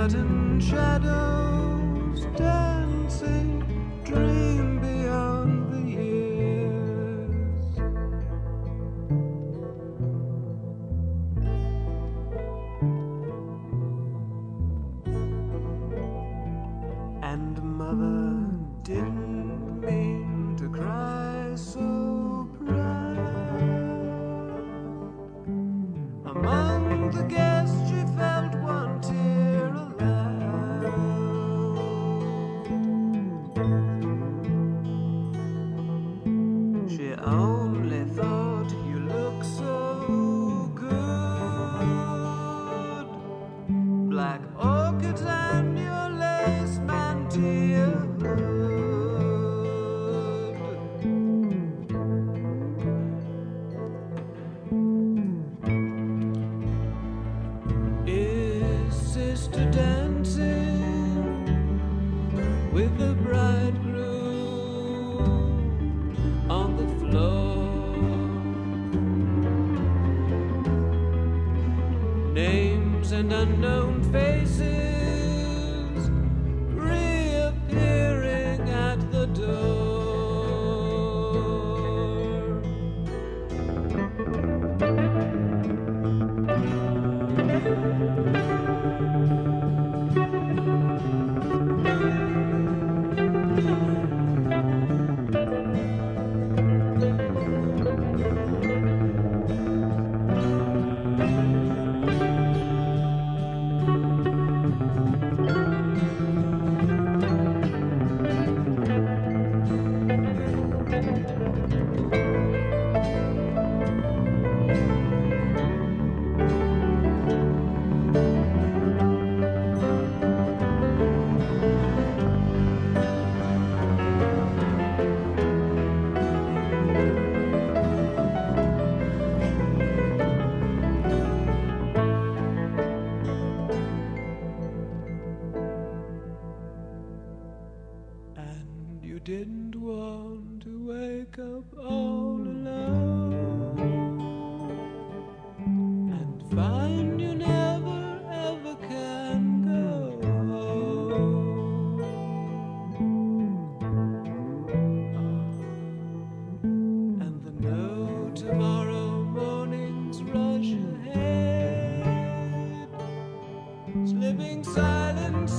Forgotten shadows dancing, dream beyond the years. And mother didn't mean to cry so only thought you looked so good. Black orchids and your lace mantilla. Is sister dancing with the Names and unknown faces didn't want to wake up all alone and find you never ever can go home. And the no tomorrow mornings rush ahead slipping silent